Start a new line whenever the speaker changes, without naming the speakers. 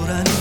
돌아내